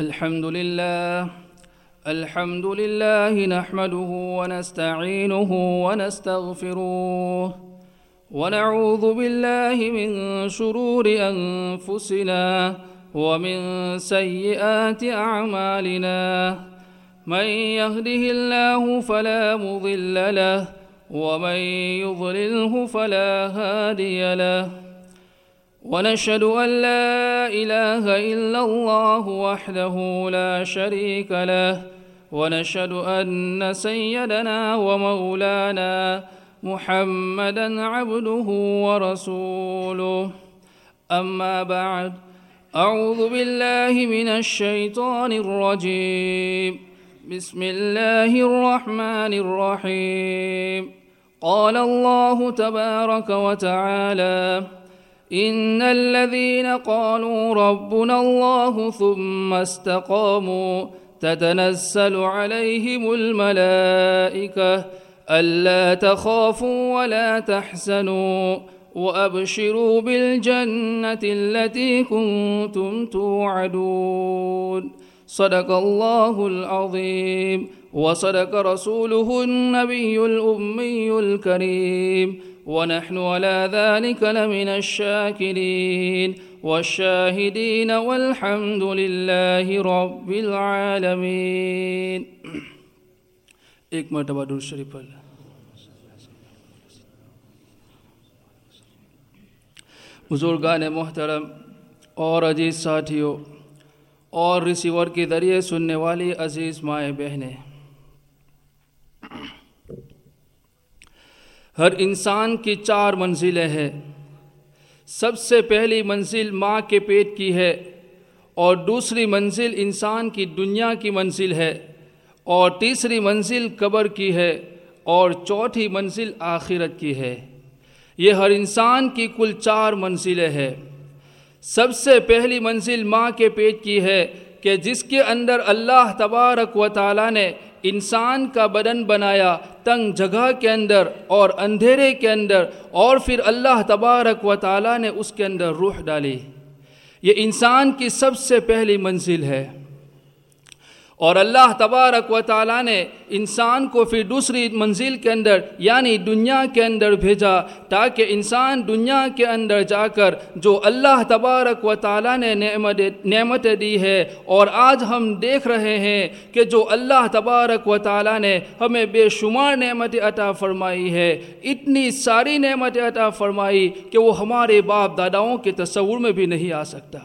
الحمد لله الحمد لله نحمده ونستعينه ونستغفروه ونعوذ بالله من شرور أنفسنا ومن سيئات أعمالنا. من يهده الله فلا مضل له ومن يضلله فلا هادي له. ونشهد أن لا إله إلا الله وحده لا شريك له ونشهد أن سيدنا ومولانا محمدا عبده ورسوله. أما بعد أعوذ بالله من الشيطان الرجيم. بسم الله الرحمن الرحيم. قال الله تبارك وتعالى إن الذين قالوا ربنا الله ثم استقاموا تتنزل عليهم الملائكة ألا تخافوا ولا تحزنوا وأبشروا بالجنة التي كنتم توعدون صدق الله العظيم وصدق رسوله النبي الأمي الكريم ونحن على ذلك لمن الشاكرين والشاهدين والحمد لله رب العالمين. ایک مرتبہ دور شریف پڑھ لیں بزرگان محترم اور عزیز ساتھیوں اور ریسیور کے ذریعے سننے والی عزیز مائیں بہنیں ہر انسان کی چار منزلیں ہیں۔ سب سے پہلی منزل ماں کے پیٹ کی ہے اور دوسری منزل انسان کی دنیا کی منزل ہے اور تیسری منزل قبر کی ہے اور چوتھی منزل آخرت کی ہے۔ یہ ہر انسان کی کل چار منزلیں ہیں۔ سب سے پہلی منزل ماں کے پیٹ کی ہے کہ جس کے اندر اللہ تبارک و تعالیٰ نے انسان کا بدن بنایا تنگ جگہ کے اندر اور اندھیرے کے اندر اور پھر اللہ تبارک و تعالیٰ نے اس کے اندر روح ڈالی۔ یہ انسان کی سب سے پہلی منزل ہے۔ اور اللہ تبارک و تعالیٰ نے انسان کو پھر دوسری منزل کے اندر یعنی دنیا کے اندر بھیجا تاکہ انسان دنیا کے اندر جا کر جو اللہ تبارک و تعالیٰ نے نعمت نعمت دی ہے اور آج ہم دیکھ رہے ہیں کہ جو اللہ تبارک و تعالیٰ نے ہمیں بے شمار نعمت عطا فرمائی ہے، اتنی ساری نعمت عطا فرمائی کہ وہ ہمارے باپ داداؤں کے تصور میں بھی نہیں آ سکتا۔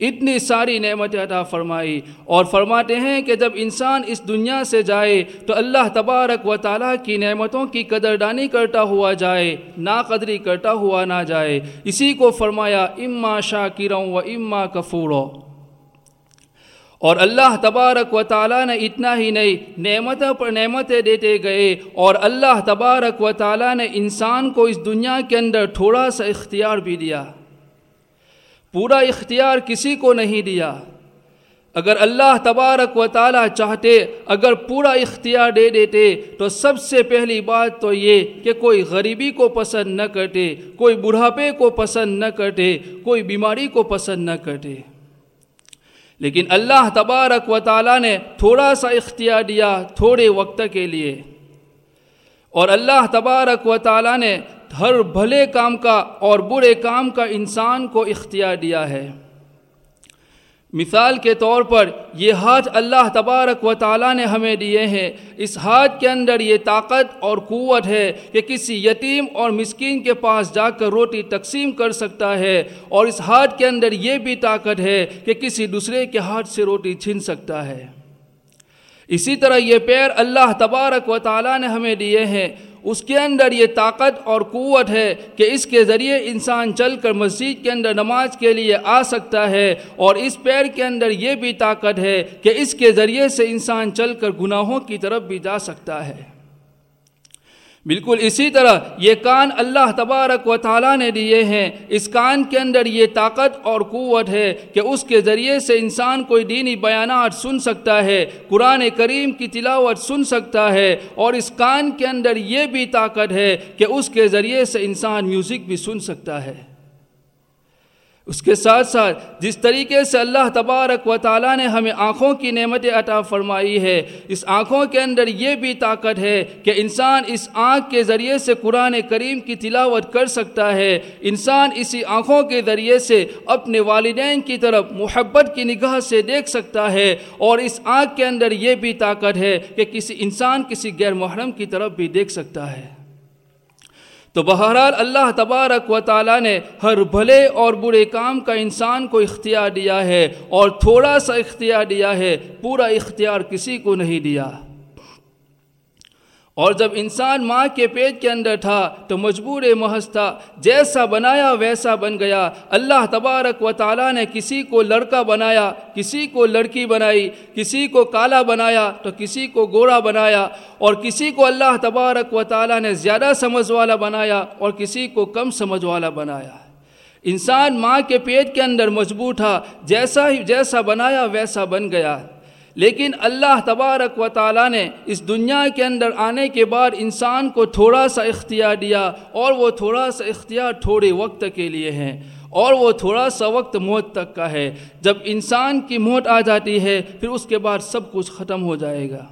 اتنی ساری نعمت عطا فرمائی اور فرماتے ہیں کہ جب انسان اس دنیا سے جائے تو اللہ تبارک و تعالیٰ کی نعمتوں کی قدر دانی کرتا ہوا جائے، نا قدری کرتا ہوا نہ جائے۔ اسی کو فرمایا، اما شاکروں و اما کفورو اور اللہ تبارک و تعالیٰ نے اتنا ہی نہیں، نعمتوں پر نعمتیں دیتے گئے۔ اور اللہ تبارک و تعالیٰ نے انسان کو اس دنیا کے اندر تھوڑا سا اختیار بھی دیا۔ پورا اختیار کسی کو نہیں دیا۔ اگر اللہ تبارک و تعالیٰ چاہتے، اگر پورا اختیار دے دیتے، تو سب سے پہلی بات تو یہ کہ کوئی غریبی کو پسند نہ کرتے، کوئی بڑھاپے کو پسند نہ کرتے، کوئی بیماری کو پسند نہ کرتے۔ لیکن اللہ تبارک و تعالیٰ نے تھوڑا سا اختیار دیا تھوڑے وقت کے لیے۔ اور اللہ تبارک و تعالیٰ نے ہر بھلے کام کا اور برے کام کا انسان کو اختیار دیا ہے۔ مثال کے طور پر یہ ہاتھ اللہ تبارک و تعالیٰ نے ہمیں دیے ہیں۔ اس ہاتھ کے اندر یہ طاقت اور قوت ہے کہ کسی یتیم اور مسکین کے پاس جا کر روٹی تقسیم کر سکتا ہے اور اس ہاتھ کے اندر یہ بھی طاقت ہے کہ کسی دوسرے کے ہاتھ سے روٹی چھین سکتا ہے۔ اسی طرح یہ پیر اللہ تبارک و تعالیٰ نے ہمیں دیے ہیں۔ اس کے اندر یہ طاقت اور قوت ہے کہ اس کے ذریعے انسان چل کر مسجد کے اندر نماز کے لیے آ سکتا ہے اور اس پیر کے اندر یہ بھی طاقت ہے کہ اس کے ذریعے سے انسان چل کر گناہوں کی طرف بھی جا سکتا ہے۔ بالکل اسی طرح یہ کان اللہ تبارک و تعالیٰ نے دیے ہیں۔ اس کان کے اندر یہ طاقت اور قوت ہے کہ اس کے ذریعے سے انسان کوئی دینی بیانات سن سکتا ہے، قرآن کریم کی تلاوت سن سکتا ہے۔ اور اس کان کے اندر یہ بھی طاقت ہے کہ اس کے ذریعے سے انسان میوزک بھی سن سکتا ہے۔ اس کے ساتھ ساتھ جس طریقے سے اللہ تبارک و تعالیٰ نے ہمیں آنکھوں کی نعمت عطا فرمائی ہے، اس آنکھوں کے اندر یہ بھی طاقت ہے کہ انسان اس آنکھ کے ذریعے سے قرآن کریم کی تلاوت کر سکتا ہے۔ انسان اسی آنکھوں کے ذریعے سے اپنے والدین کی طرف محبت کی نگاہ سے دیکھ سکتا ہے اور اس آنکھ کے اندر یہ بھی طاقت ہے کہ کسی انسان کسی غیر محرم کی طرف بھی دیکھ سکتا ہے۔ تو بہرحال اللہ تبارک و تعالیٰ نے ہر بھلے اور برے کام کا انسان کو اختیار دیا ہے اور تھوڑا سا اختیار دیا ہے، پورا اختیار کسی کو نہیں دیا۔ اور جب انسان ماں کے پیٹ کے اندر تھا تو مجبور محض تھا جیسا بنایا ویسا بن گیا۔ اللہ تبارک و تعالیٰ نے کسی کو لڑکا بنایا، کسی کو لڑکی بنائی، کسی کو کالا بنایا تو کسی کو گورا بنایا۔ اور کسی کو اللہ تبارک و تعالیٰ نے زیادہ سمجھ والا بنایا اور کسی کو کم سمجھ والا بنایا۔ انسان ماں کے پیٹ کے اندر مجبور تھا، جیسا ہی جیسا بنایا ویسا بن گیا۔ لیکن اللہ تبارک و تعالیٰ نے اس دنیا کے اندر آنے کے بعد انسان کو تھوڑا سا اختیار دیا اور وہ تھوڑا سا اختیار تھوڑے وقت کے لیے ہیں اور وہ تھوڑا سا وقت موت تک کا ہے۔ جب انسان کی موت آ جاتی ہے، پھر اس کے بعد سب کچھ ختم ہو جائے گا۔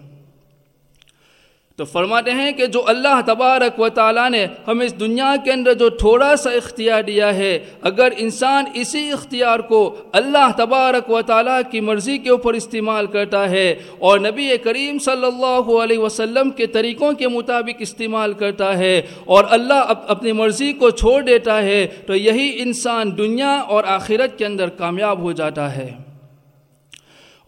تو فرماتے ہیں کہ جو اللہ تبارک و تعالیٰ نے ہمیں اس دنیا کے اندر جو تھوڑا سا اختیار دیا ہے، اگر انسان اسی اختیار کو اللہ تبارک و تعالیٰ کی مرضی کے اوپر استعمال کرتا ہے اور نبی کریم صلی اللہ علیہ وسلم کے طریقوں کے مطابق استعمال کرتا ہے اور اللہ اپنی مرضی کو چھوڑ دیتا ہے، تو یہی انسان دنیا اور آخرت کے اندر کامیاب ہو جاتا ہے۔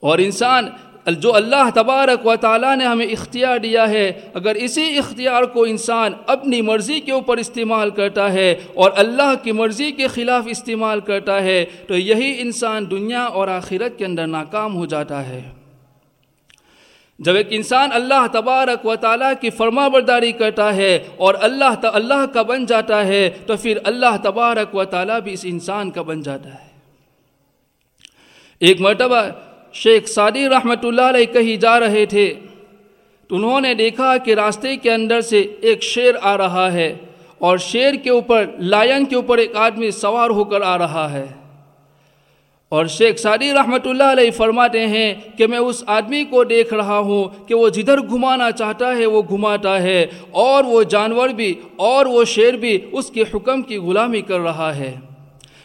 اور انسان جو اللہ تبارک و تعالیٰ نے ہمیں اختیار دیا ہے، اگر اسی اختیار کو انسان اپنی مرضی کے اوپر استعمال کرتا ہے اور اللہ کی مرضی کے خلاف استعمال کرتا ہے، تو یہی انسان دنیا اور آخرت کے اندر ناکام ہو جاتا ہے۔ جب ایک انسان اللہ تبارک و تعالیٰ کی فرما برداری کرتا ہے اور اللہ اللہ کا بن جاتا ہے، تو پھر اللہ تبارک و تعالیٰ بھی اس انسان کا بن جاتا ہے۔ ایک مرتبہ شیخ سعدی رحمۃ اللہ علیہ کہیں جا رہے تھے، تو انہوں نے دیکھا کہ راستے کے اندر سے ایک شیر آ رہا ہے اور شیر کے اوپر، لائن کے اوپر ایک آدمی سوار ہو کر آ رہا ہے۔ اور شیخ سعدی رحمۃ اللہ علیہ فرماتے ہیں کہ میں اس آدمی کو دیکھ رہا ہوں کہ وہ جدھر گھمانا چاہتا ہے، وہ گھماتا ہے اور وہ جانور بھی اور وہ شیر بھی اس کے حکم کی غلامی کر رہا ہے۔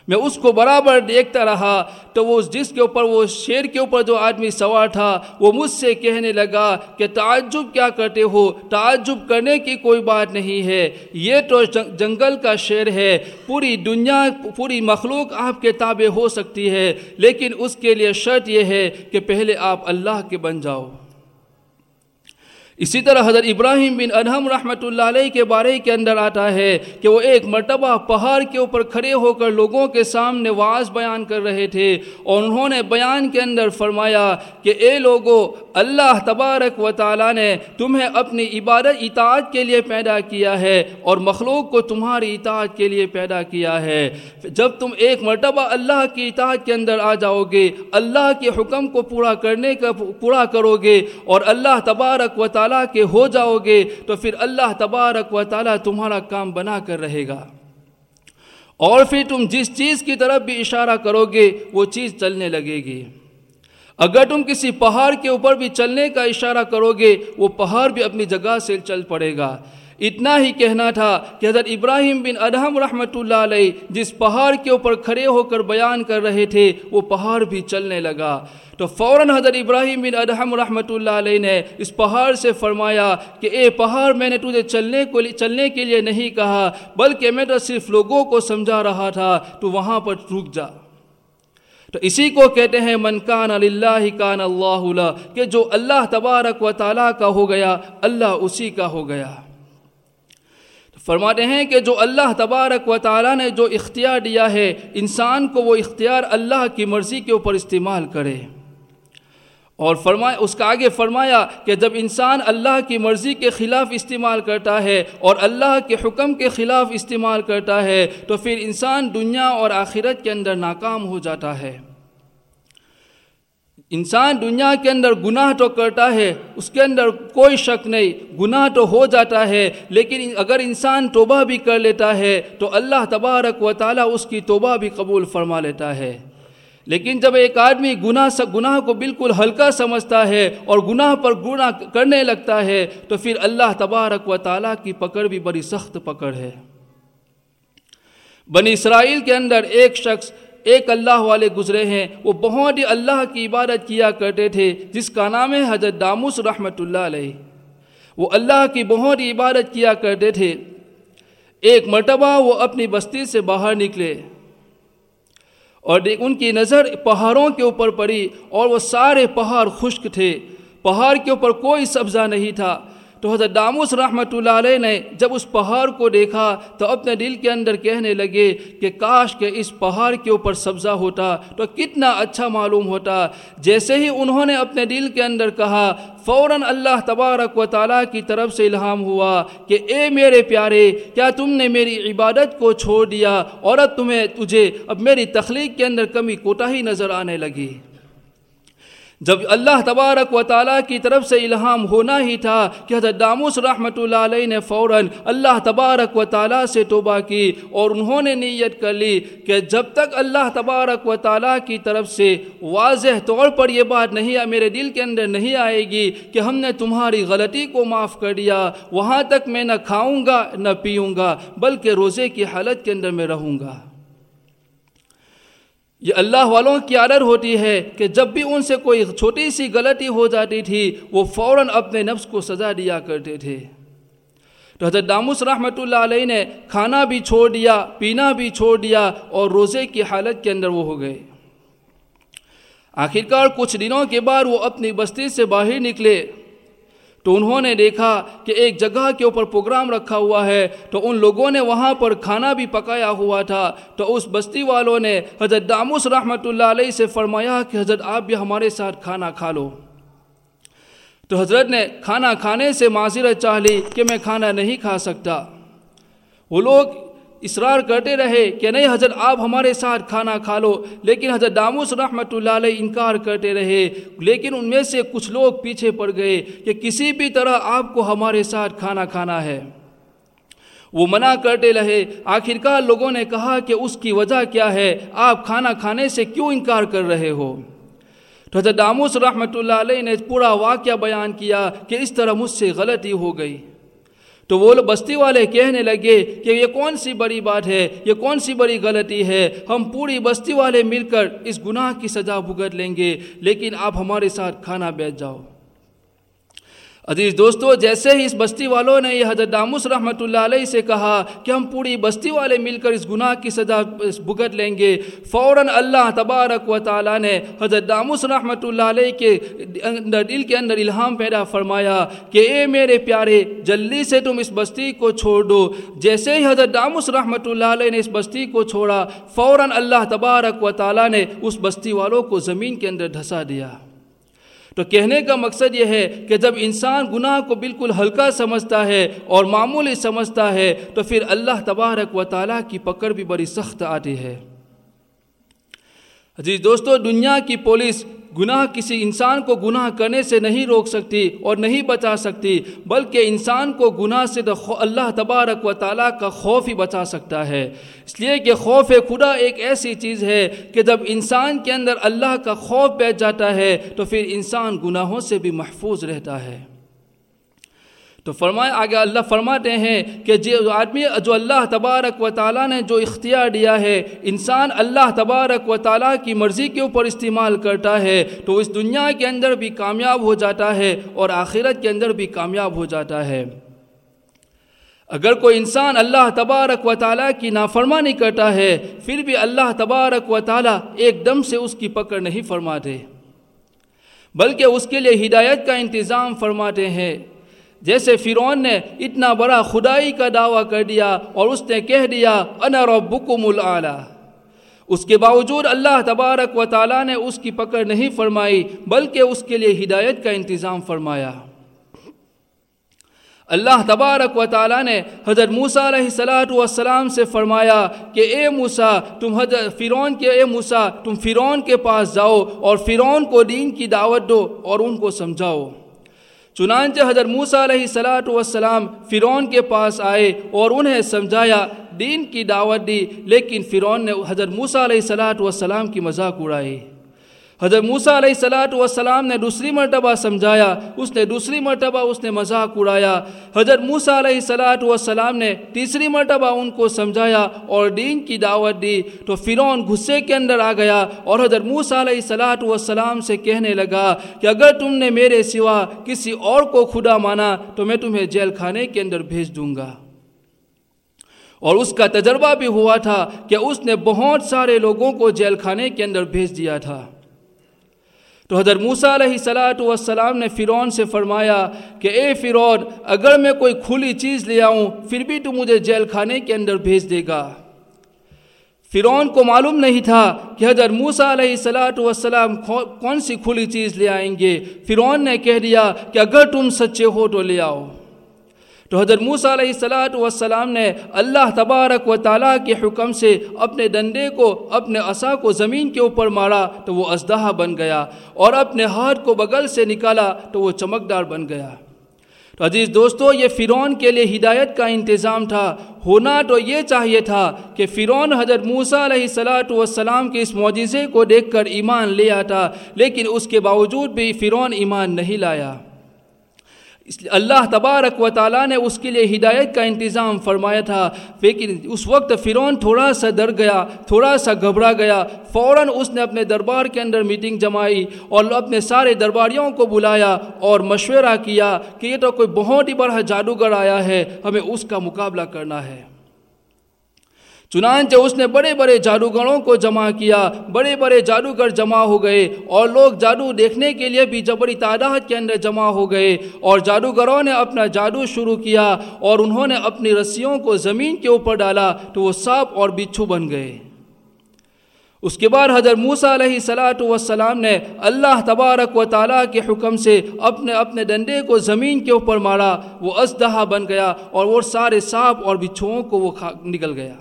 میں اس کو برابر دیکھتا رہا تو وہ جس کے اوپر، وہ شیر کے اوپر جو آدمی سوار تھا، وہ مجھ سے کہنے لگا کہ تعجب کیا کرتے ہو؟ تعجب کرنے کی کوئی بات نہیں ہے۔ یہ تو جنگل کا شیر ہے۔ پوری دنیا، پوری مخلوق آپ کے تابع ہو سکتی ہے، لیکن اس کے لیے شرط یہ ہے کہ پہلے آپ اللہ کے بن جاؤ۔ اسی طرح حضرت ابراہیم بن ادہم رحمۃ اللہ علیہ کے بارے کے اندر آتا ہے کہ وہ ایک مرتبہ پہاڑ کے اوپر کھڑے ہو کر لوگوں کے سامنے واز بیان کر رہے تھے اور انہوں نے بیان کے اندر فرمایا کہ اے لوگوں اللہ تبارک و تعالیٰ نے تمہیں اپنی عبادت، اطاعت کے لیے پیدا کیا ہے اور مخلوق کو تمہاری اطاعت کے لیے پیدا کیا ہے۔ جب تم ایک مرتبہ اللہ کی اطاعت کے اندر آ جاؤ گے، اللہ کے حکم کو پورا کرنے کا، پورا کرو گے اور اللہ تبارک و تعالیٰ تعالیٰ کے ہو جاؤ گے تو پھر اللہ تبارک و تعالیٰ تمہارا کام بنا کر رہے گا۔ اور پھر تم جس چیز کی طرف بھی اشارہ کرو گے، وہ چیز چلنے لگے گی۔ اگر تم کسی پہاڑ کے اوپر بھی چلنے کا اشارہ کرو گے، وہ پہاڑ بھی اپنی جگہ سے چل پڑے گا۔ اتنا ہی کہنا تھا کہ حضرت ابراہیم بن ادہم رحمۃ اللہ علیہ جس پہاڑ کے اوپر کھڑے ہو کر بیان کر رہے تھے، وہ پہاڑ بھی چلنے لگا۔ تو فوراً حضرت ابراہیم بن ادہم رحمۃ اللہ علیہ نے اس پہاڑ سے فرمایا کہ، اے پہاڑ، میں نے تجھے چلنے کو چلنے کے لیے نہیں کہا، بلکہ میں تو صرف لوگوں کو سمجھا رہا تھا، تو وہاں پر رک جا۔ تو اسی کو کہتے ہیں، من کان اللہ کان اللہ کہ جو اللہ تبارک و تعالیٰ کا ہو گیا، اللہ اسی کا ہو گیا۔ فرماتے ہیں کہ جو اللہ تبارک و تعالیٰ نے جو اختیار دیا ہے، انسان کو وہ اختیار اللہ کی مرضی کے اوپر استعمال کرے۔ اور فرمایا، اس کا آگے فرمایا کہ جب انسان اللہ کی مرضی کے خلاف استعمال کرتا ہے اور اللہ کے حکم کے خلاف استعمال کرتا ہے، تو پھر انسان دنیا اور آخرت کے اندر ناکام ہو جاتا ہے۔ انسان دنیا کے اندر گناہ تو کرتا ہے، اس کے اندر کوئی شک نہیں، گناہ تو ہو جاتا ہے، لیکن اگر انسان توبہ بھی کر لیتا ہے، تو اللہ تبارک و تعالیٰ اس کی توبہ بھی قبول فرما لیتا ہے۔ لیکن جب ایک آدمی گناہ سے، گناہ کو بالکل ہلکا سمجھتا ہے اور گناہ پر گناہ کرنے لگتا ہے، تو پھر اللہ تبارک و تعالیٰ کی پکڑ بھی بڑی سخت پکڑ ہے۔ بنی اسرائیل کے اندر ایک شخص ایک اللہ والے گزرے ہیں، وہ بہت ہی اللہ کی عبادت کیا کرتے تھے، جس کا نام ہے حضرت داموس رحمۃ اللہ علیہ۔ وہ اللہ کی بہت ہی عبادت کیا کرتے تھے۔ ایک مرتبہ وہ اپنی بستی سے باہر نکلے اور ان کی نظر پہاڑوں کے اوپر پڑی اور وہ سارے پہاڑ خشک تھے۔ پہاڑ کے اوپر کوئی سبزہ نہیں تھا۔ تو حضرت داموس رحمۃ اللہ علیہ نے جب اس پہاڑ کو دیکھا تو اپنے دل کے اندر کہنے لگے کہ کاش کہ اس پہاڑ کے اوپر سبزہ ہوتا تو کتنا اچھا معلوم ہوتا۔ جیسے ہی انہوں نے اپنے دل کے اندر کہا، فوراً اللہ تبارک و تعالیٰ کی طرف سے الہام ہوا کہ اے میرے پیارے، کیا تم نے میری عبادت کو چھوڑ دیا؟ اور تمہیں، تجھے اب میری تخلیق کے اندر کمی کوتاہی نظر آنے لگی۔ جب اللہ تبارک و تعالیٰ کی طرف سے الہام ہونا ہی تھا کہ حضرت داموس رحمۃ اللہ علیہ نے فوراً اللہ تبارک و تعالیٰ سے توبہ کی اور انہوں نے نیت کر لی کہ جب تک اللہ تبارک و تعالیٰ کی طرف سے واضح طور پر یہ بات نہیں میرے دل کے اندر نہیں آئے گی کہ ہم نے تمہاری غلطی کو معاف کر دیا، وہاں تک میں نہ کھاؤں گا، نہ پیوں گا، بلکہ روزے کی حالت کے اندر میں رہوں گا۔ یہ اللہ والوں کی عادت ہوتی ہے کہ جب بھی ان سے کوئی چھوٹی سی غلطی ہو جاتی تھی، وہ فوراً اپنے نفس کو سزا دیا کرتے تھے۔ تو حضرت داموس رحمۃ اللہ علیہ نے کھانا بھی چھوڑ دیا، پینا بھی چھوڑ دیا اور روزے کی حالت کے اندر وہ ہو گئے۔ آخرکار کچھ دنوں کے بعد وہ اپنی بستی سے باہر نکلے۔ تو انہوں نے دیکھا کہ ایک جگہ کے اوپر پروگرام رکھا ہوا ہے، تو ان لوگوں نے وہاں پر کھانا بھی پکایا ہوا تھا۔ تو اس بستی والوں نے حضرت داموس رحمۃ اللہ علیہ سے فرمایا کہ حضرت آپ بھی ہمارے ساتھ کھانا کھا لو۔ تو حضرت نے کھانا کھانے سے معذرت چاہ لی کہ میں کھانا نہیں کھا سکتا۔ وہ لوگ اصرار کرتے رہے کہ نہیں حضرت آپ ہمارے ساتھ کھانا کھا لو، لیکن حضرت داموس رحمۃ اللہ علیہ انکار کرتے رہے۔ لیکن ان میں سے کچھ لوگ پیچھے پڑ گئے کہ کسی بھی طرح آپ کو ہمارے ساتھ کھانا کھانا ہے۔ وہ منع کرتے رہے۔ آخرکار لوگوں نے کہا کہ اس کی وجہ کیا ہے؟ آپ کھانا کھانے سے کیوں انکار کر رہے ہو؟ تو حضرت داموس رحمۃ اللہ علیہ نے پورا واقعہ بیان کیا کہ اس طرح مجھ سے غلطی ہو گئی۔ تو وہ لوگ بستی والے کہنے لگے کہ یہ کون سی بڑی بات ہے؟ یہ کون سی بڑی غلطی ہے؟ ہم پوری بستی والے مل کر اس گناہ کی سزا بھگت لیں گے، لیکن آپ ہمارے ساتھ کھانا بیٹھ جاؤ۔ عزیز دوستو، جیسے ہی اس بستی والوں نے یہ حضرت داموس رحمۃ اللہ علیہ سے کہا کہ ہم پوری بستی والے مل کر اس گناہ کی سزا بھگت لیں گے، فوراً اللہ تبارک و تعالیٰ نے حضرت داموس رحمۃ اللہ علیہ کے اندر، دل کے اندر الہام پیدا فرمایا کہ اے میرے پیارے، جلدی سے تم اس بستی کو چھوڑ دو۔ جیسے ہی حضرت داموس رحمۃ اللہ علیہ نے اس بستی کو چھوڑا، فوراً اللہ تبارک و تعالیٰ نے اس بستی والوں کو زمین کے اندر دھسا دیا۔ تو کہنے کا مقصد یہ ہے کہ جب انسان گناہ کو بالکل ہلکا سمجھتا ہے اور معمولی سمجھتا ہے، تو پھر اللہ تبارک و تعالیٰ کی پکڑ بھی بڑی سخت آتی ہے۔ جی دوستو، دنیا کی پولیس گناہ کسی انسان کو گناہ کرنے سے نہیں روک سکتی اور نہیں بچا سکتی، بلکہ انسان کو گناہ سے اللہ تبارک و تعالیٰ کا خوف ہی بچا سکتا ہے۔ اس لیے کہ خوف خدا ایک ایسی چیز ہے کہ جب انسان کے اندر اللہ کا خوف بیٹھ جاتا ہے تو پھر انسان گناہوں سے بھی محفوظ رہتا ہے۔ تو فرمائے آگے اللہ فرماتے ہیں کہ جو آدمی، جو اللہ تبارک و تعالیٰ نے جو اختیار دیا ہے، انسان اللہ تبارک و تعالیٰ کی مرضی کے اوپر استعمال کرتا ہے، تو اس دنیا کے اندر بھی کامیاب ہو جاتا ہے اور آخرت کے اندر بھی کامیاب ہو جاتا ہے۔ اگر کوئی انسان اللہ تبارک و تعالیٰ کی نافرمانی کرتا ہے، پھر بھی اللہ تبارک و تعالیٰ ایک دم سے اس کی پکڑ نہیں فرماتے، بلکہ اس کے لیے ہدایت کا انتظام فرماتے ہیں۔ جیسے فرعون نے اتنا بڑا خدائی کا دعویٰ کر دیا اور اس نے کہہ دیا، انا ربکم العلا اس کے باوجود اللہ تبارک و تعالیٰ نے اس کی پکڑ نہیں فرمائی، بلکہ اس کے لیے ہدایت کا انتظام فرمایا۔ اللہ تبارک و تعالیٰ نے حضرت موسیٰ علیہ السلاۃ والسلام سے فرمایا کہ، اے موسیٰ، تم حضرت فرعون کے، اے موسیٰ، تم فرعون کے پاس جاؤ اور فرعون کو دین کی دعوت دو اور ان کو سمجھاؤ۔ چنانچہ حضر موسیٰ علیہ السلاۃ والسلام فرعون کے پاس آئے اور انہیں سمجھایا، دین کی دعوت دی، لیکن فرعون نے حضر موسیٰ علیہ السلاۃ والسلام کی مذاق اڑائی۔ حضرت موسیٰ علیہ السلاۃ والسلام نے دوسری مرتبہ سمجھایا، اس نے دوسری مرتبہ اس نے مذاق اڑایا۔ حضرت موسیٰ علیہ السلاۃ والسلام نے تیسری مرتبہ ان کو سمجھایا اور دین کی دعوت دی۔ تو فرعون غصے کے اندر آ گیا اور حضرت موسیٰ علیہ السلاۃ والسلام سے کہنے لگا کہ اگر تم نے میرے سوا کسی اور کو خدا مانا، تو میں تمہیں جیل خانے کے اندر بھیج دوں گا۔ اور اس کا تجربہ بھی ہوا تھا کہ اس نے بہت سارے لوگوں کو جیل خانے کے اندر بھیج دیا تھا۔ تو حضرت موسیٰ علیہ صلاۃ والسلام نے فرعون سے فرمایا کہ اے فرعون، اگر میں کوئی کھلی چیز لے آؤں، پھر بھی تو مجھے جیل خانے کے اندر بھیج دے گا۔ فرعون کو معلوم نہیں تھا کہ حضرت موسیٰ علیہ صلاۃ والسلام کون سی کھلی چیز لے آئیں گے۔ فرعون نے کہہ دیا کہ اگر تم سچے ہو تو لے آؤ۔ تو حضرت موسیٰ علیہ السلاۃ والسلام نے اللہ تبارک و تعالیٰ کے حکم سے اپنے ڈنڈے کو، اپنے عصا کو زمین کے اوپر مارا تو وہ ازدہا بن گیا اور اپنے ہاتھ کو بغل سے نکالا تو وہ چمکدار بن گیا۔ تو عزیز دوستو، یہ فرعون کے لیے ہدایت کا انتظام تھا۔ ہونا تو یہ چاہیے تھا کہ فرعون حضرت موسیٰ علیہ السلاۃ والسلام کے اس معجزے کو دیکھ کر ایمان لے آتا، لیکن اس کے باوجود بھی فرعون ایمان نہیں لایا۔ اس لیے اللہ تبارک و تعالیٰ نے اس کے لیے ہدایت کا انتظام فرمایا تھا۔ لیکن اس وقت فرعون تھوڑا سا ڈر گیا، تھوڑا سا گھبرا گیا۔ فوراً اس نے اپنے دربار کے اندر میٹنگ جمائی اور اپنے سارے درباریوں کو بلایا اور مشورہ کیا کہ یہ تو کوئی بہت ہی بڑا جادوگر آیا ہے، ہمیں اس کا مقابلہ کرنا ہے۔ چنانچہ اس نے بڑے بڑے جادوگروں کو جمع کیا، بڑے بڑے جادوگر جمع ہو گئے اور لوگ جادو دیکھنے کے لیے بھی بڑی تعداد کے اندر جمع ہو گئے اور جادوگروں نے اپنا جادو شروع کیا اور انہوں نے اپنی رسیوں کو زمین کے اوپر ڈالا تو وہ سانپ اور بچھو بن گئے۔ اس کے بعد حضرت موسیٰ علیہ صلاۃ والسلام نے اللہ تبارک و تعالیٰ کے حکم سے اپنے اپنے ڈنڈے کو زمین کے اوپر مارا، وہ ازدہا بن گیا اور وہ سارے سانپ اور بچھوؤں کو وہ نکل گیا۔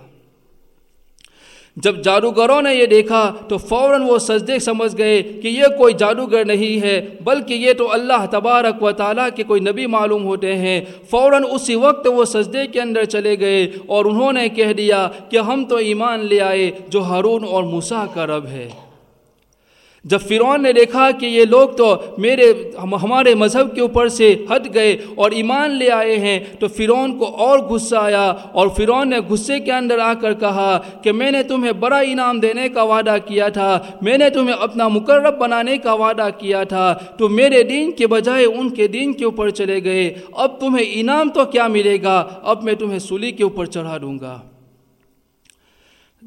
جب جادوگروں نے یہ دیکھا تو فوراً وہ سجدے سمجھ گئے کہ یہ کوئی جادوگر نہیں ہے، بلکہ یہ تو اللہ تبارک و تعالیٰ کے کوئی نبی معلوم ہوتے ہیں۔ فوراً اسی وقت وہ سجدے کے اندر چلے گئے اور انہوں نے کہہ دیا کہ ہم تو ایمان لے آئے جو ہارون اور موسیٰ کا رب ہے۔ جب فرعون نے دیکھا کہ یہ لوگ تو میرے ہمارے مذہب کے اوپر سے ہٹ گئے اور ایمان لے آئے ہیں، تو فرعون کو اور غصہ آیا اور فرعون نے غصے کے اندر آ کر کہا کہ میں نے تمہیں بڑا انعام دینے کا وعدہ کیا تھا، میں نے تمہیں اپنا مقرب بنانے کا وعدہ کیا تھا، تو میرے دین کے بجائے ان کے دین کے اوپر چلے گئے۔ اب تمہیں انعام تو کیا ملے گا؟ اب میں تمہیں سولی کے اوپر چڑھا دوں گا۔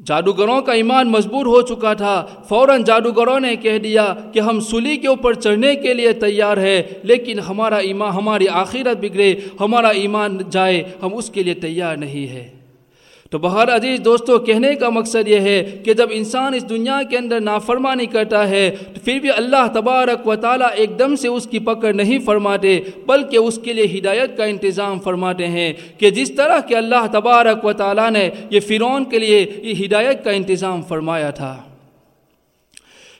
جادوگروں کا ایمان مضبوط ہو چکا تھا۔ فوراً جادوگروں نے کہہ دیا کہ ہم سلی کے اوپر چڑھنے کے لیے تیار ہے لیکن ہمارا ایمان، ہماری آخرت بگڑے، ہمارا ایمان جائے، ہم اس کے لیے تیار نہیں ہے تو بہر عزیز دوستوں کہنے کا مقصد یہ ہے کہ جب انسان اس دنیا کے اندر نافرمانی کرتا ہے، تو پھر بھی اللہ تبارک و تعالیٰ ایک دم سے اس کی پکڑ نہیں فرماتے، بلکہ اس کے لیے ہدایت کا انتظام فرماتے ہیں کہ جس طرح کہ اللہ تبارک و تعالیٰ نے یہ فرعون کے لیے یہ ہدایت کا انتظام فرمایا تھا۔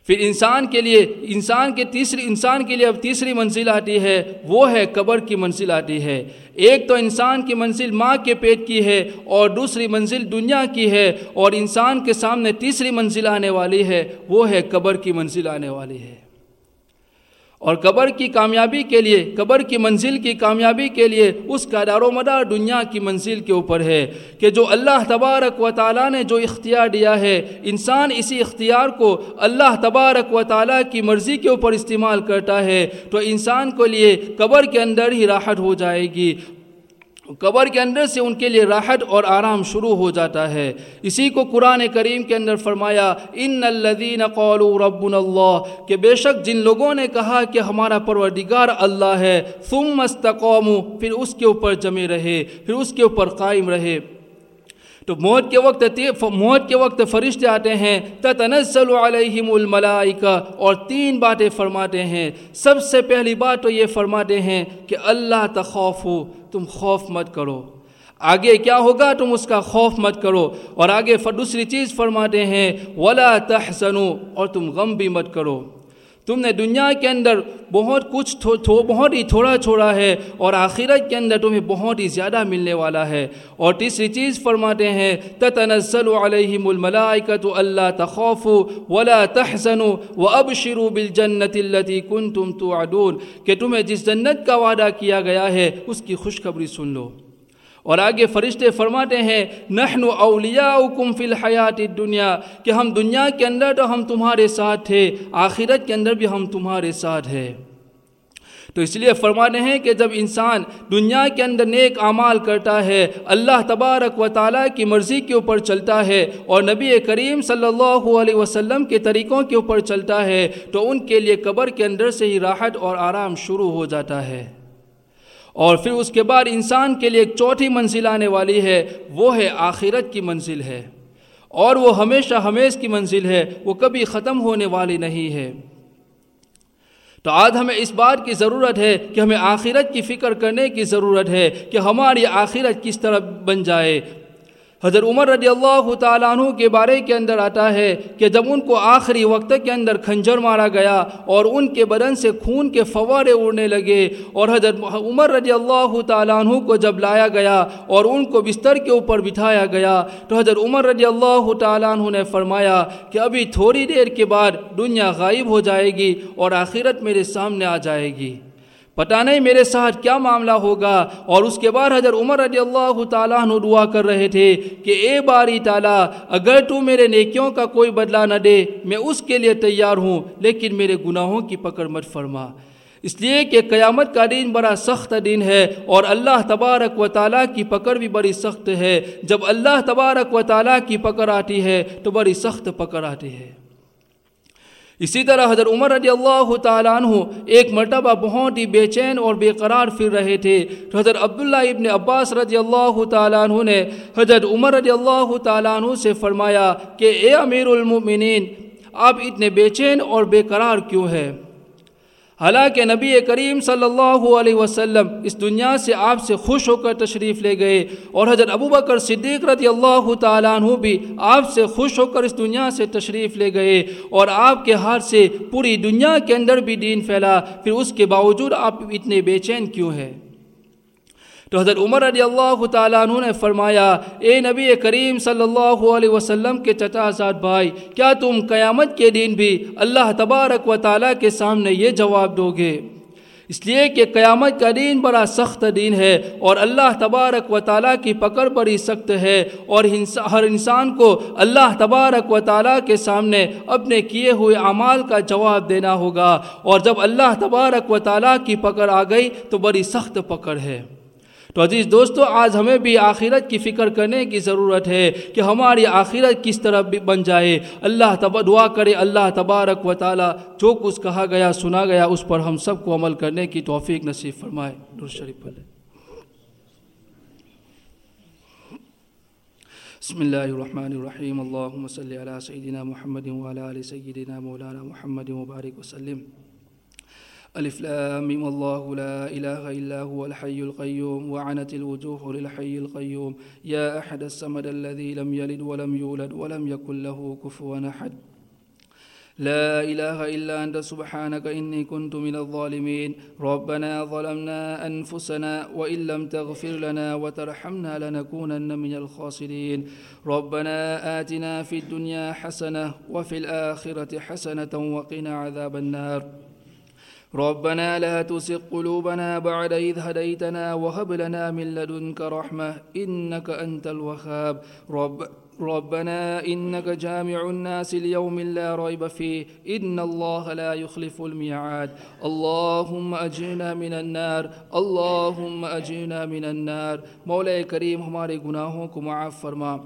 پھر انسان کے لیے، انسان کے تیسری، انسان کے لیے اب تیسری منزل آتی ہے، وہ ہے قبر کی منزل آتی ہے۔ ایک تو انسان کی منزل ماں کے پیٹ کی ہے اور دوسری منزل دنیا کی ہے اور انسان کے سامنے تیسری منزل آنے والی ہے، وہ ہے قبر کی منزل آنے والی ہے۔ اور قبر کی کامیابی کے لیے، قبر کی منزل کی کامیابی کے لیے اس کا دار و مدار دنیا کی منزل کے اوپر ہے کہ جو اللہ تبارک و تعالیٰ نے جو اختیار دیا ہے، انسان اسی اختیار کو اللہ تبارک و تعالیٰ کی مرضی کے اوپر استعمال کرتا ہے تو انسان کو لیے قبر کے اندر ہی راحت ہو جائے گی۔ قبر کے اندر سے ان کے لیے راحت اور آرام شروع ہو جاتا ہے۔ اسی کو قرآن کریم کے اندر فرمایا، ان الذین قالوا ربنا اللہ کہ بے شک جن لوگوں نے کہا کہ ہمارا پروردگار اللہ ہے، ثم استقاموا، پھر اس کے اوپر جمے رہے، پھر اس کے اوپر قائم رہے۔ تو موت کے وقت موت کے وقت فرشتے آتے ہیں، تتنزل علیہم الملائکہ اور تین باتیں فرماتے ہیں۔ سب سے پہلی بات تو یہ فرماتے ہیں کہ اللہ تخوف ہو تم خوف مت کرو۔ آگے کیا ہوگا؟ تم اس کا خوف مت کرو۔ اور آگے دوسری چیز فرماتے ہیں، ولا تحسنو اور تم غم بھی مت کرو۔ تم نے دنیا کے اندر بہت کچھ بہت ہی تھوڑا چھوڑا ہے اور آخرت کے اندر تمہیں بہت ہی زیادہ ملنے والا ہے۔ اور تیسری چیز فرماتے ہیں، تتنزل علیہم الملائکۃ اللہ تخوف ولا تحزنوا وابشروا بالجنت التي كنتم توعدون۔ کہ تمہیں جس جنت کا وعدہ کیا گیا ہے، اس کی خوشخبری سن لو۔ اور آگے فرشتے فرماتے ہیں نحن اولیاؤکم فی الحیات الدنیا، کہ ہم دنیا کے اندر تو ہم تمہارے ساتھ تھے، آخرت کے اندر بھی ہم تمہارے ساتھ ہیں۔ تو اس لیے فرمانے ہیں کہ جب انسان دنیا کے اندر نیک اعمال کرتا ہے، اللہ تبارک و تعالیٰ کی مرضی کے اوپر چلتا ہے اور نبی کریم صلی اللہ علیہ وسلم کے طریقوں کے اوپر چلتا ہے، تو ان کے لیے قبر کے اندر سے ہی راحت اور آرام شروع ہو جاتا ہے۔ اور پھر اس کے بعد انسان کے لیے ایک چوتھی منزل آنے والی ہے، وہ ہے آخرت کی منزل ہے۔ اور وہ ہمیشہ ہمیش کی منزل ہے، وہ کبھی ختم ہونے والی نہیں ہے۔ تو آج ہمیں اس بات کی ضرورت ہے کہ ہمیں آخرت کی فکر کرنے کی ضرورت ہے کہ ہماری آخرت کس طرح بن جائے۔ حضرت عمر رضی اللہ تعالیٰ عنہ کے بارے کے اندر آتا ہے کہ جب ان کو آخری وقت کے اندر کھنجر مارا گیا اور ان کے بدن سے خون کے فوارے اڑنے لگے اور حضرت عمر رضی اللہ تعالیٰ عنہ کو جب لایا گیا اور ان کو بستر کے اوپر بٹھایا گیا تو حضرت عمر رضی اللہ تعالیٰ عنہ نے فرمایا کہ ابھی تھوڑی دیر کے بعد دنیا غائب ہو جائے گی اور آخرت میرے سامنے آ جائے گی۔ پتہ نہیں میرے ساتھ کیا معاملہ ہوگا۔ اور اس کے بعد حضرت عمر رضی اللہ تعالیٰ عنہ دعا کر رہے تھے کہ اے باری تعالیٰ، اگر تو میرے نیکیوں کا کوئی بدلہ نہ دے، میں اس کے لیے تیار ہوں، لیکن میرے گناہوں کی پکڑ مت فرما۔ اس لیے کہ قیامت کا دن بڑا سخت دن ہے اور اللہ تبارک و تعالیٰ کی پکڑ بھی بڑی سخت ہے۔ جب اللہ تبارک و تعالیٰ کی پکڑ آتی ہے تو بڑی سخت پکڑ آتی ہے۔ اسی طرح حضرت عمر رضی اللہ تعالیٰ عنہ ایک مرتبہ بہت ہی بے چین اور بے قرار پھر رہے تھے۔ تو حضرت عبداللہ ابن عباس رضی اللہ تعالیٰ عنہ نے حضرت عمر رضی اللہ تعالیٰ عنہ سے فرمایا کہ اے امیر المؤمنین آپ اتنے بے چین اور بے قرار کیوں ہے حالانکہ نبی کریم صلی اللہ علیہ وسلم اس دنیا سے آپ سے خوش ہو کر تشریف لے گئے اور حضرت ابو بکر صدیق رضی اللہ تعالیٰ عنہ بھی آپ سے خوش ہو کر اس دنیا سے تشریف لے گئے اور آپ کے ہاتھ سے پوری دنیا کے اندر بھی دین پھیلا، پھر اس کے باوجود آپ اتنے بے چین کیوں ہیں؟ تو حضرت عمر رضی اللہ تعالیٰ عنہ نے فرمایا، اے نبی کریم صلی اللہ علیہ وسلم کے چچا آزاد بھائی، کیا تم قیامت کے دن بھی اللہ تبارک و تعالیٰ کے سامنے یہ جواب دو گے؟ اس لیے کہ قیامت کا دین بڑا سخت دین ہے اور اللہ تبارک و تعالیٰ کی پکڑ بڑی سخت ہے اور ہر انسان کو اللہ تبارک و تعالیٰ کے سامنے اپنے کیے ہوئے اعمال کا جواب دینا ہوگا اور جب اللہ تبارک و تعالیٰ کی پکڑ آ گئی تو بڑی سخت پکڑ ہے۔ تو عزیز دوستو، آج ہمیں بھی آخرت کی فکر کرنے کی ضرورت ہے کہ ہماری آخرت کس طرح بن جائے۔ اللہ تب، دعا کرے اللہ تبارک و تعالی، جو کچھ کہا گیا، سنا گیا، اس پر ہم سب کو عمل کرنے کی توفیق نصیب فرمائے۔ نور شریف پڑھے۔ بسم اللہ الرحمن الرحیم۔ اللہم صلی علی سیدنا محمد وعلى آل سیدنا مولانا محمد مبارک وسلم۔ ألف لام الله لا إله إلا هو الحي القيوم وعنت الوجوه للحي القيوم. يا أحد السمد الذي لم يلد ولم يولد ولم يكن له كفوا أحد. لا إله إلا أنت سبحانك إني كنت من الظالمين. ربنا ظلمنا أنفسنا وإن لم تغفر لنا وترحمنا لنكونن من الخاسرين. ربنا آتنا في الدنيا حسنة وفي الآخرة حسنة وقنا عذاب النار. ربنا لا تسق قلوبنا بعد إذ هديتنا وهب لنا من لدنك رحمة إنك أنت الوهاب. رب ربنا إنك جامع الناس اليوم لا ريب فيه. إن الله لا يخلف الميعاد. اللهم أجرنا من النار. اللهم أجرنا من النار. مولا کریم ہمارے گناہوں کو معاف فرما.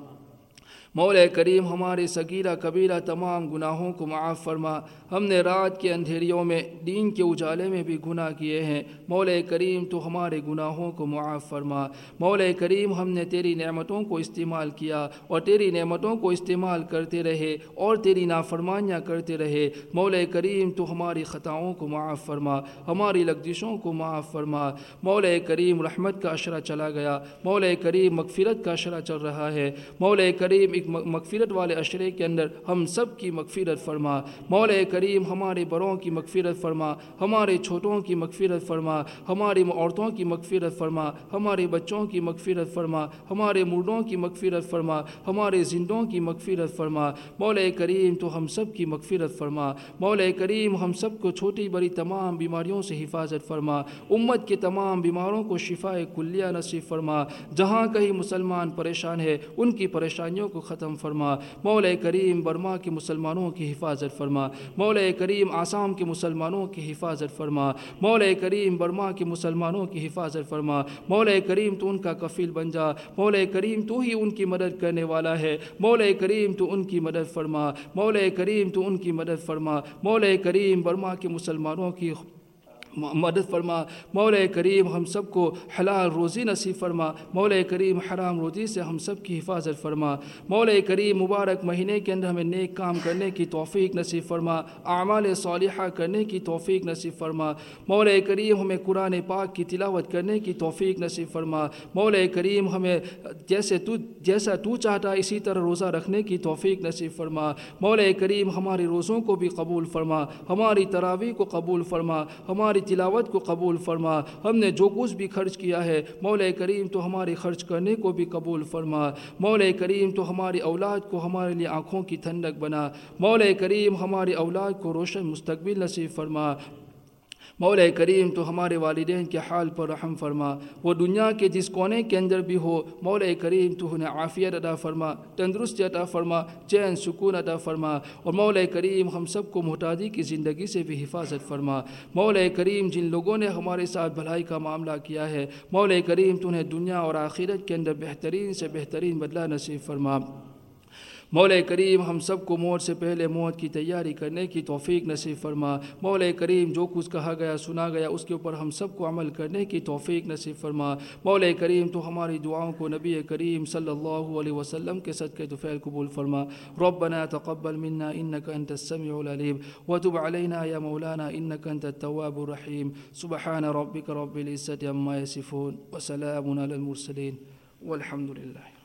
مولا کریم ہمارے سگیرہ کبیرہ تمام گناہوں کو معاف فرما۔ ہم نے رات کے اندھیریوں میں دین کے اجالے میں بھی گناہ کیے ہیں۔ مولا کریم تو ہمارے گناہوں کو معاف فرما۔ مولا کریم ہم نے تیری نعمتوں کو استعمال کیا اور تیری نعمتوں کو استعمال کرتے رہے اور تیری نافرمانیاں کرتے رہے۔ مولا کریم تو ہماری خطاؤں کو معاف فرما۔ ہماری لگزشوں کو معاف فرما۔ مولا کریم رحمت کا اشرہ چلا گیا۔ مولا کریم مغفرت کا اشرہ چل رہا ہے۔ مولا کریم ایک مغفرت والے اشرے کے اندر ہم سب کی مغفرت فرما۔ مولا کریم ہمارے بڑوں کی مغفرت فرما، ہمارے چھوٹوں کی مغفرت فرما ہماری عورتوں کی مغفرت فرما، ہمارے بچوں کی مغفرت فرما، ہمارے مردوں کی مغفرت فرما، ہمارے زندوں کی مغفرت فرما۔ مولا کریم تو ہم سب کی مغفرت فرما۔ مولا کریم ہم سب کو چھوٹی بڑی تمام بیماریوں سے حفاظت فرما۔ امت کے تمام بیماروں کو شفا کلیہ نصیب فرما۔ جہاں کہیں مسلمان پریشان ہے ان کی پریشانیوں کو ختم فرما۔ مولا کریم برما کے مسلمانوں کی حفاظت فرما۔ مولا کریم آسام کے مسلمانوں کی حفاظت فرما۔ مولا کریم برما کے مسلمانوں کی حفاظت فرما۔ مولا کریم تو ان کا کفیل بن جا۔ مولا کریم تو ہی ان کی مدد کرنے والا ہے۔ مولا کریم تو ان کی مدد فرما۔ مولا کریم تو ان کی مدد فرما۔ مولا کریم برما کے مسلمانوں کی مدد فرما، مولا کریم ہم سب کو حلال روزی نصیب فرما، مولا کریم حرام روزی سے ہم سب کی حفاظت فرما، مولا کریم مبارک مہینے کے اندر ہمیں نیک کام کرنے کی توفیق نصیب فرما، اعمال صالحہ کرنے کی توفیق نصیب فرما، مولا کریم ہمیں قرآن پاک کی تلاوت کرنے کی توفیق نصیب فرما، مولا کریم ہمیں جیسے تو، جیسا تو چاہتا اسی طرح روزہ رکھنے کی توفیق نصیب فرما، مولا کریم ہماری روزوں کو بھی قبول فرما، ہماری تراویح کو قبول فرما، ہماری تلاوت کو قبول فرما۔ ہم نے جو کچھ بھی خرچ کیا ہے، مولا کریم تو ہمارے خرچ کرنے کو بھی قبول فرما۔ مولا کریم تو ہماری اولاد کو ہمارے لیے آنکھوں کی ٹھنڈک بنا۔ مولا کریم ہماری اولاد کو روشن مستقبل نصیب فرما۔ مولا کریم، تو ہمارے والدین کے حال پر رحم فرما۔ وہ دنیا کے جس کونے کے اندر بھی ہو، مولا کریم، تو انہیں عافیت ادا فرما تندرست عطا فرما، چین، سکون ادا فرما۔ اور مولا کریم ہم سب کو محتاجی کی زندگی سے بھی حفاظت فرما۔ مولا کریم، جن لوگوں نے ہمارے ساتھ بھلائی کا معاملہ کیا ہے، مولا کریم، تو انہیں دنیا اور آخرت کے اندر بہترین سے بہترین بدلہ نصیب فرما۔ مولا کریم ہم سب کو موت سے پہلے موت کی تیاری کرنے کی توفیق نصیب فرما۔ مولا کریم جو کچھ کہا گیا، سنا گیا، اس کے اوپر ہم سب کو عمل کرنے کی توفیق نصیب فرما۔ مولا کریم تو ہماری دعاؤں کو نبی کریم صلی اللہ علیہ وسلم کے صدقے دفعل قبول فرما۔ ربنا تقبل منا انك انت السميع العليم وتب علينا يا مولانا انك انت التواب الرحيم سبحان ربك رب العزه عما يصفون وسلام على المرسلين والحمد لله